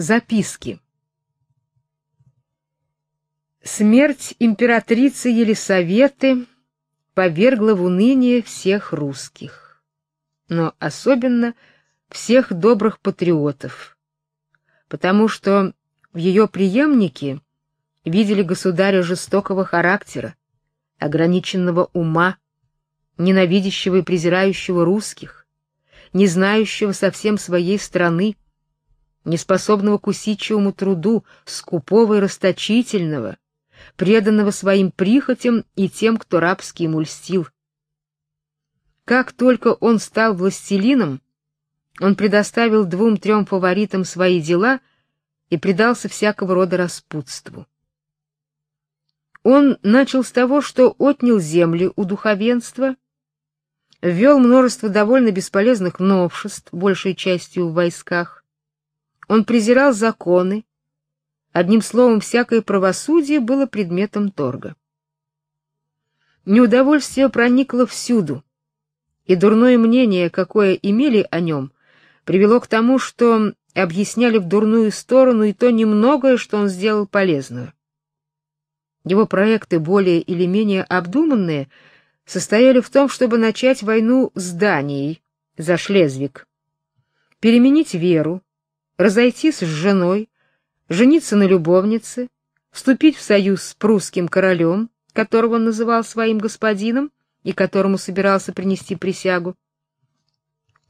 Записки. Смерть императрицы Елисаветы повергла в уныние всех русских, но особенно всех добрых патриотов, потому что в ее преемнике видели государя жестокого характера, ограниченного ума, ненавидящего и презирающего русских, не знающего совсем своей страны, неспособного к усидчивому труду, скупого и расточительного, преданного своим прихотям и тем, кто рабски ему льстил. Как только он стал властелином, он предоставил двум-трем фаворитам свои дела и предался всякого рода распутству. Он начал с того, что отнял земли у духовенства, ввел множество довольно бесполезных новшеств, большей частью в войсках, он презирал законы. Одним словом, всякое правосудие было предметом торга. Неудовольствие проникло всюду, и дурное мнение, какое имели о нем, привело к тому, что объясняли в дурную сторону и то немногое, что он сделал полезного. Его проекты, более или менее обдуманные, состояли в том, чтобы начать войну с Данией за Шлезвиг, переменить веру, разойтись с женой, жениться на любовнице, вступить в союз с прусским королем, которого он называл своим господином и которому собирался принести присягу.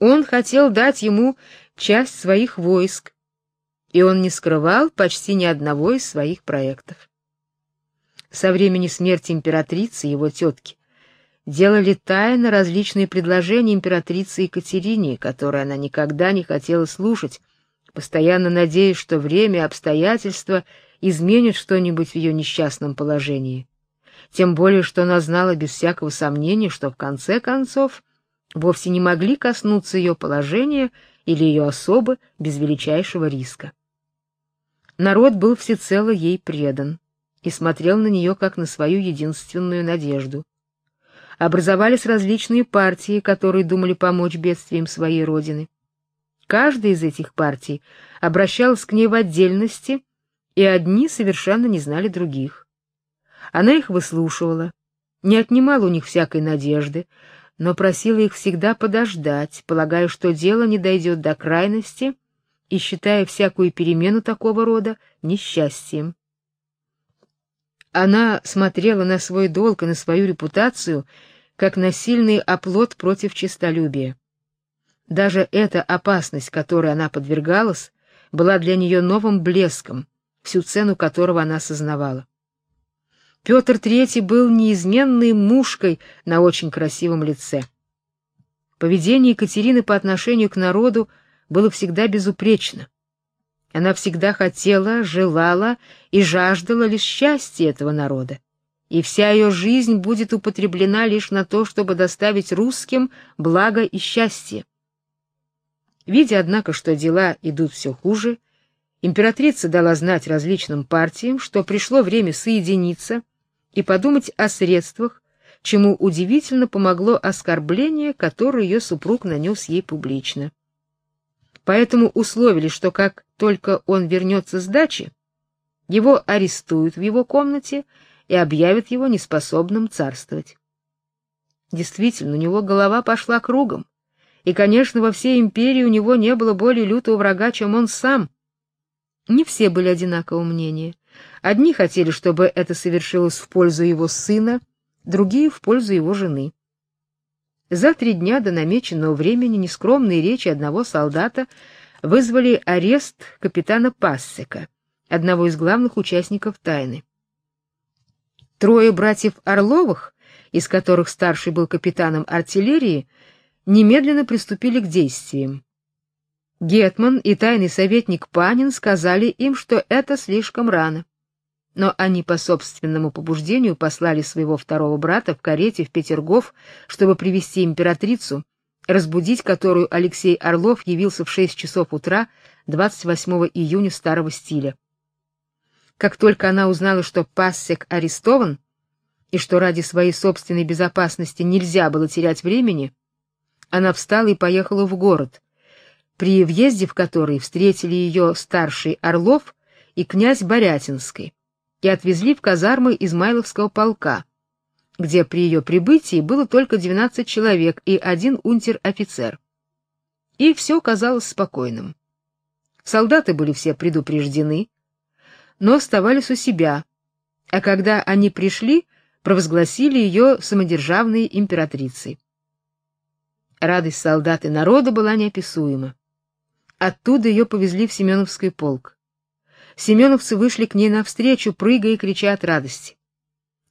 Он хотел дать ему часть своих войск, и он не скрывал почти ни одного из своих проектов. Со времени смерти императрицы его тетки делали тайно различные предложения императрице Екатерине, которые она никогда не хотела слушать, постоянно надеясь, что время и обстоятельства изменят что-нибудь в ее несчастном положении. Тем более, что она знала без всякого сомнения, что в конце концов вовсе не могли коснуться ее положения или ее особы без величайшего риска. Народ был всецело ей предан и смотрел на нее как на свою единственную надежду. Образовались различные партии, которые думали помочь бедствиям своей родины. Каждая из этих партий обращалась к ней в отдельности, и одни совершенно не знали других. Она их выслушивала, не отнимала у них всякой надежды, но просила их всегда подождать, полагая, что дело не дойдет до крайности и считая всякую перемену такого рода несчастьем. Она смотрела на свой долг и на свою репутацию как на сильный оплот против честолюбия. Даже эта опасность, которой она подвергалась, была для нее новым блеском, всю цену которого она осознавала. Петр III был неизменной мушкой на очень красивом лице. Поведение Екатерины по отношению к народу было всегда безупречно. Она всегда хотела, желала и жаждала лишь счастья этого народа, и вся ее жизнь будет употреблена лишь на то, чтобы доставить русским благо и счастье. Видя, однако, что дела идут все хуже, императрица дала знать различным партиям, что пришло время соединиться и подумать о средствах, чему удивительно помогло оскорбление, которое ее супруг нанес ей публично. Поэтому условили, что как только он вернется с дачи, его арестуют в его комнате и объявят его неспособным царствовать. Действительно, у него голова пошла кругом. И, конечно, во всей империи у него не было более лютого врага, чем он сам. Не все были одинакового мнения. Одни хотели, чтобы это совершилось в пользу его сына, другие в пользу его жены. За три дня до намеченного времени нескромные речи одного солдата вызвали арест капитана Пассека, одного из главных участников тайны. Трое братьев Орловых, из которых старший был капитаном артиллерии, немедленно приступили к действиям. Гетман и тайный советник Панин сказали им, что это слишком рано. Но они по собственному побуждению послали своего второго брата в карете в Петергоф, чтобы привести императрицу, разбудить которую Алексей Орлов явился в 6 часов утра 28 июня старого стиля. Как только она узнала, что Пассек арестован и что ради своей собственной безопасности нельзя было терять времени, она встала и поехала в город. при въезде в который встретили ее старший Орлов и князь Борятинский и отвезли в казармы Измайловского полка, где при ее прибытии было только 12 человек и один унтер-офицер. И все казалось спокойным. Солдаты были все предупреждены, но оставались у себя, а когда они пришли, провозгласили ее самодержавной императрицей. Радость солдат и народа была неописуема. Оттуда ее повезли в Семеновский полк. Семеновцы вышли к ней навстречу, прыгая и крича от радости.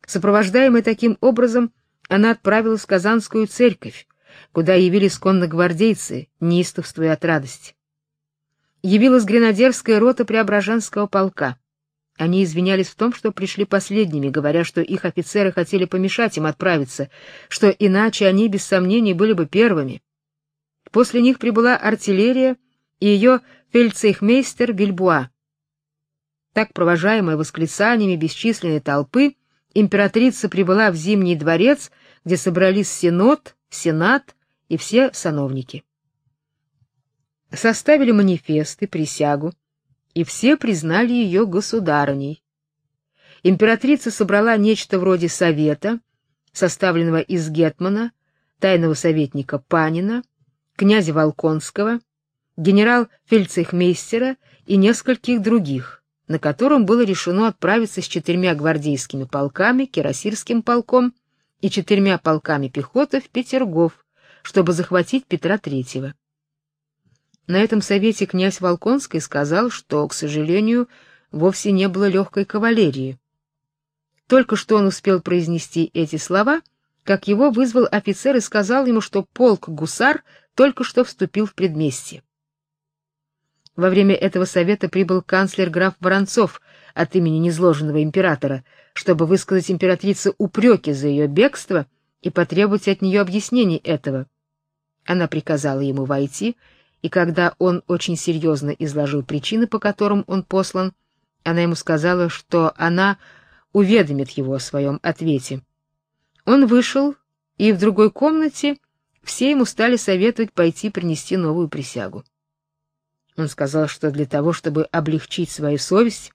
Сопровождаемая таким образом, она отправилась в Казанскую церковь, куда явились конногвардейцы, неистовствуя от радости. Явилась гренадерская рота Преображенского полка. Они извинялись в том, что пришли последними, говоря, что их офицеры хотели помешать им отправиться, что иначе они без сомнений были бы первыми. После них прибыла артиллерия и ее фельдцейхмейстер Бильбуа. Так, провожаемая восклицаниями бесчисленной толпы, императрица прибыла в Зимний дворец, где собрались синод, сенат и все сановники. Составили манифесты, присягу, и все признали ее государыней. Императрица собрала нечто вроде совета, составленного из гетмана, тайного советника Панина, князя Волконского, генерал-фельдцейхмейстера и нескольких других, на котором было решено отправиться с четырьмя гвардейскими полками, кирасирским полком и четырьмя полками пехоты в Петергоф, чтобы захватить Петра III. На этом совете князь Волконский сказал, что, к сожалению, вовсе не было легкой кавалерии. Только что он успел произнести эти слова, как его вызвал офицер и сказал ему, что полк гусар только что вступил в предместье. Во время этого совета прибыл канцлер граф Воронцов от имени незложенного императора, чтобы высказать императрице упреки за ее бегство и потребовать от нее объяснений этого. Она приказала ему войти и когда он очень серьезно изложил причины, по которым он послан, она ему сказала, что она уведомит его о своем ответе. Он вышел, и в другой комнате все ему стали советовать пойти принести новую присягу. Он сказал, что для того, чтобы облегчить свою совесть,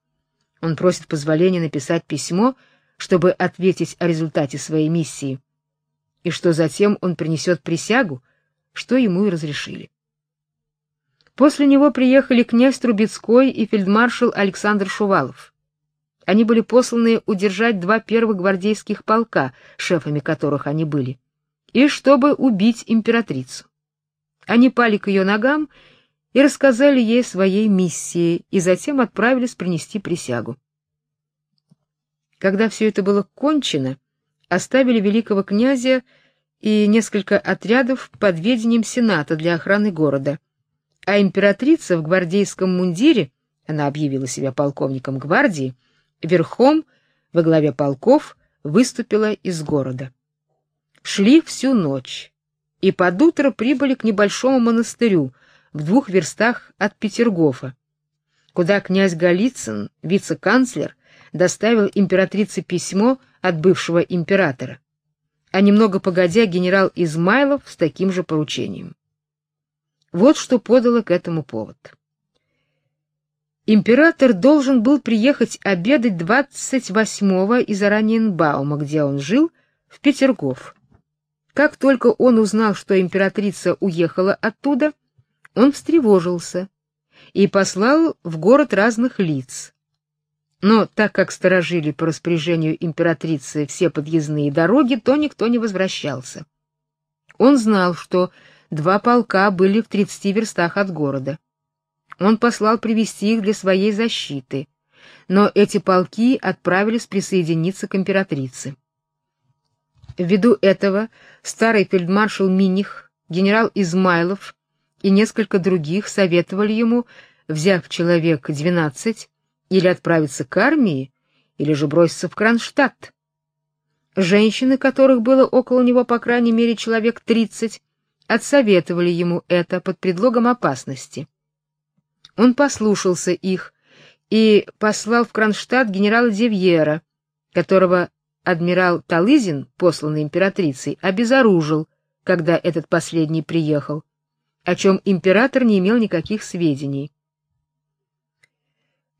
он просит позволения написать письмо, чтобы ответить о результате своей миссии, и что затем он принесет присягу, что ему и разрешили. После него приехали князь Трубецкой и фельдмаршал Александр Шувалов. Они были посланы удержать два первых гвардейских полка, шефами которых они были, и чтобы убить императрицу. Они пали к ее ногам и рассказали ей своей миссии, и затем отправились принести присягу. Когда все это было кончено, оставили великого князя и несколько отрядов под ведением сената для охраны города — а императрица в гвардейском мундире, она объявила себя полковником гвардии, верхом во главе полков выступила из города. Шли всю ночь и под утро прибыли к небольшому монастырю в двух верстах от Петергофа, куда князь Голицын, вице-канцлер, доставил императрице письмо от бывшего императора. А немного погодя генерал Измайлов с таким же поручением. Вот что подало к этому повод. Император должен был приехать обедать 28-го из Араньенбаума, где он жил, в Петергоф. Как только он узнал, что императрица уехала оттуда, он встревожился и послал в город разных лиц. Но так как сторожили по распоряжению императрицы все подъездные дороги, то никто не возвращался. Он знал, что Два полка были в 30 верстах от города. Он послал привести их для своей защиты, но эти полки отправились присоединиться к императрице. Ввиду этого старый фельдмаршал Миних, генерал Измайлов и несколько других советовали ему, взяв человек 12, или отправиться к армии, или же броситься в Кронштадт. Женщины, которых было около него по крайней мере человек тридцать, отсоветовали ему это под предлогом опасности. Он послушался их и послал в Кронштадт генерала Девьера, которого адмирал Талызин, посланный императрицей, обезоружил, когда этот последний приехал, о чем император не имел никаких сведений.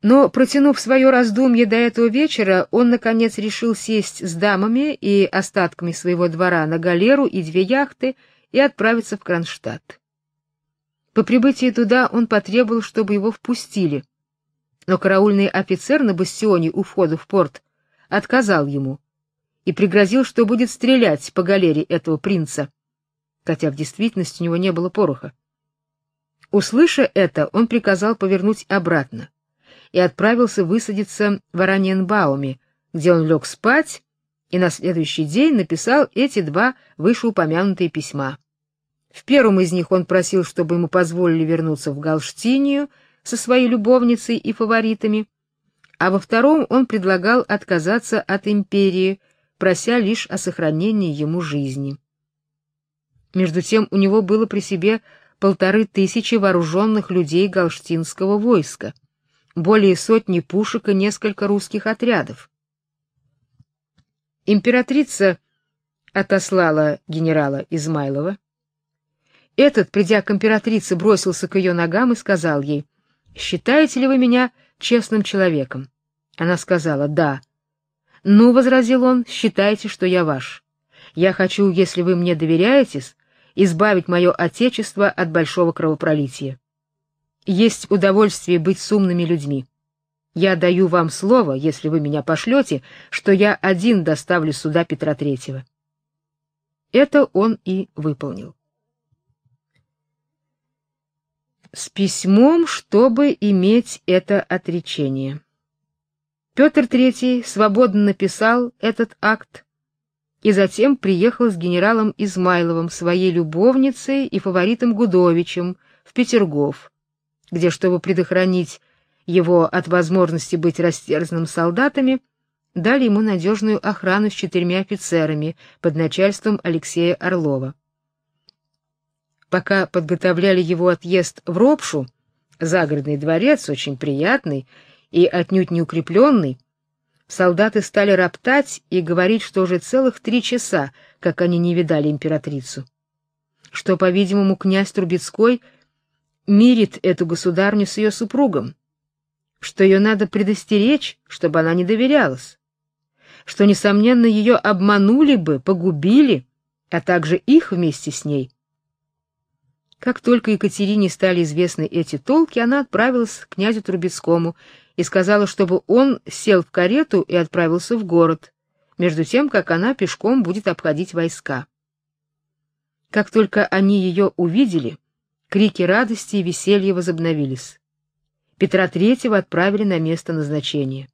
Но, протянув свое раздумье до этого вечера, он, наконец, решил сесть с дамами и остатками своего двора на галеру и две яхты и отправиться в Кронштадт. По прибытии туда он потребовал, чтобы его впустили, но караульный офицер на бастионе у входа в порт отказал ему и пригрозил, что будет стрелять по галере этого принца, хотя в действительности у него не было пороха. Услыша это, он приказал повернуть обратно и отправился высадиться в Араньенбауме, где он лег спать и на следующий день написал эти два вышеупомянутые письма. В первом из них он просил, чтобы ему позволили вернуться в Галштинию со своей любовницей и фаворитами, а во втором он предлагал отказаться от империи, прося лишь о сохранении ему жизни. Между тем у него было при себе полторы тысячи вооруженных людей галштинского войска более сотни пушек и несколько русских отрядов. Императрица отослала генерала Измайлова. Этот, придя к императрице, бросился к ее ногам и сказал ей: "Считаете ли вы меня честным человеком?" Она сказала: "Да". "Ну", возразил он, "считайте, что я ваш. Я хочу, если вы мне доверяетесь, избавить мое отечество от большого кровопролития. Есть удовольствие быть с умными людьми. Я даю вам слово, если вы меня пошлете, что я один доставлю сюда Петра Третьего. Это он и выполнил. С письмом, чтобы иметь это отречение. Петр Третий свободно написал этот акт и затем приехал с генералом Измайловым, своей любовницей и фаворитом Гудовичем в Петергоф где, чтобы предохранить его от возможности быть растерзанным солдатами, дали ему надежную охрану с четырьмя офицерами под начальством Алексея Орлова. Пока подготовляли его отъезд в Ропшу, загородный дворец, очень приятный и отнюдь не укрепленный, солдаты стали роптать и говорить, что уже целых три часа, как они не видали императрицу. Что, по-видимому, князь Трубецкой — мирит эту государню с ее супругом, что ее надо предостеречь, чтобы она не доверялась, что несомненно ее обманули бы, погубили, а также их вместе с ней. Как только Екатерине стали известны эти толки, она отправилась к князю Трубецкому и сказала, чтобы он сел в карету и отправился в город, между тем как она пешком будет обходить войска. Как только они ее увидели, Крики радости и веселья возобновились. Петра III отправили на место назначения.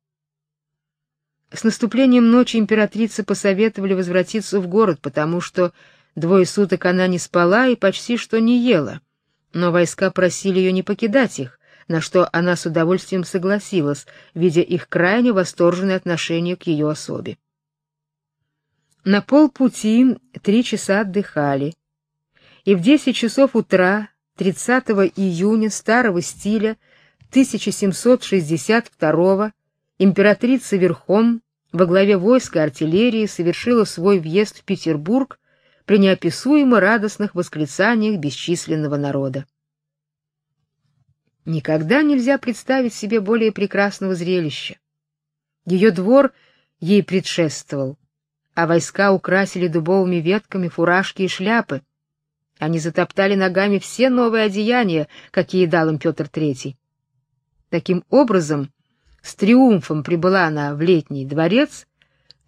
С наступлением ночи императрице посоветовали возвратиться в город, потому что двое суток она не спала и почти что не ела. Но войска просили ее не покидать их, на что она с удовольствием согласилась, видя их крайне восторженное отношение к ее особе. На полпути три часа отдыхали, и в десять часов утра 30 июня старого стиля 1762 императрица верхом во главе войска артиллерии совершила свой въезд в Петербург при неописуемо радостных восклицаниях бесчисленного народа. Никогда нельзя представить себе более прекрасного зрелища. Ее двор ей предшествовал, а войска украсили дубовыми ветками фуражки и шляпы, они затоптали ногами все новые одеяния, какие дал им Петр III. Таким образом, с триумфом прибыла она в летний дворец,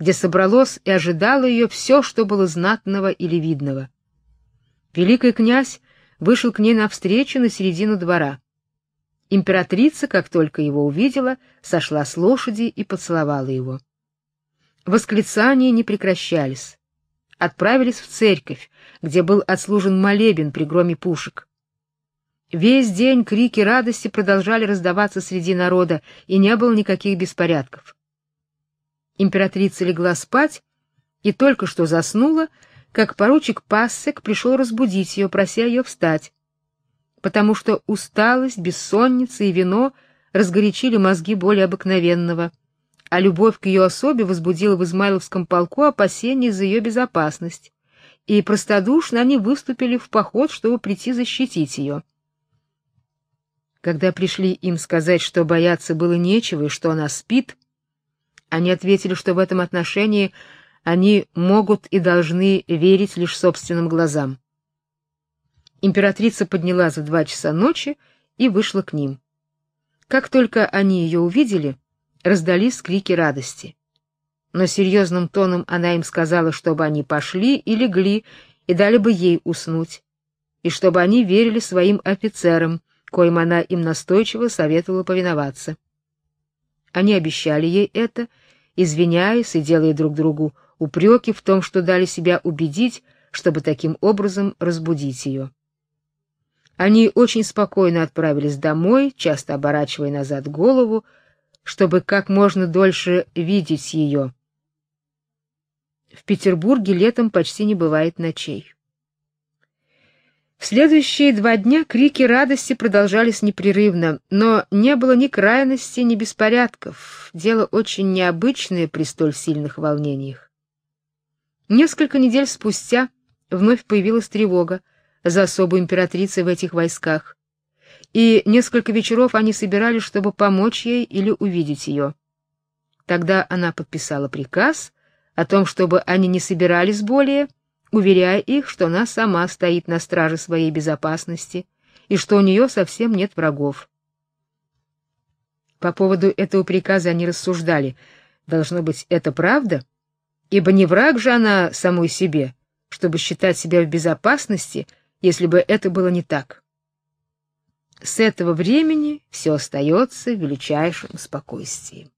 где собралось и ожидало ее все, что было знатного или видного. Великий князь вышел к ней навстречу на середину двора. Императрица, как только его увидела, сошла с лошади и поцеловала его. Восклицания не прекращались отправились в церковь, где был отслужен молебен при громе пушек. Весь день крики радости продолжали раздаваться среди народа, и не было никаких беспорядков. Императрица легла спать и только что заснула, как поручик Пассек пришел разбудить ее, прося ее встать, потому что усталость, бессонница и вино разгорячили мозги более обыкновенного а любовь к ее особе возбудила в Измайловском полку опасения за ее безопасность, и простодушно они выступили в поход, чтобы прийти защитить ее. Когда пришли им сказать, что бояться было нечего и что она спит, они ответили, что в этом отношении они могут и должны верить лишь собственным глазам. Императрица подняла за два часа ночи и вышла к ним. Как только они ее увидели, раздались крики радости. Но серьезным тоном она им сказала, чтобы они пошли и легли и дали бы ей уснуть, и чтобы они верили своим офицерам, коим она им настойчиво советовала повиноваться. Они обещали ей это, извиняясь и делая друг другу упреки в том, что дали себя убедить, чтобы таким образом разбудить ее. Они очень спокойно отправились домой, часто оборачивая назад голову, чтобы как можно дольше видеть ее. В Петербурге летом почти не бывает ночей. В следующие два дня крики радости продолжались непрерывно, но не было ни крайности, ни беспорядков. Дело очень необычное при столь сильных волнениях. Несколько недель спустя вновь появилась тревога за особу императрицы в этих войсках, и несколько вечеров они собирались, чтобы помочь ей или увидеть ее. Тогда она подписала приказ о том, чтобы они не собирались более, уверяя их, что она сама стоит на страже своей безопасности и что у нее совсем нет врагов. По поводу этого приказа они рассуждали: должно быть, это правда, ибо не враг же она самой себе, чтобы считать себя в безопасности, если бы это было не так. С этого времени все остается в величайшем спокойствии.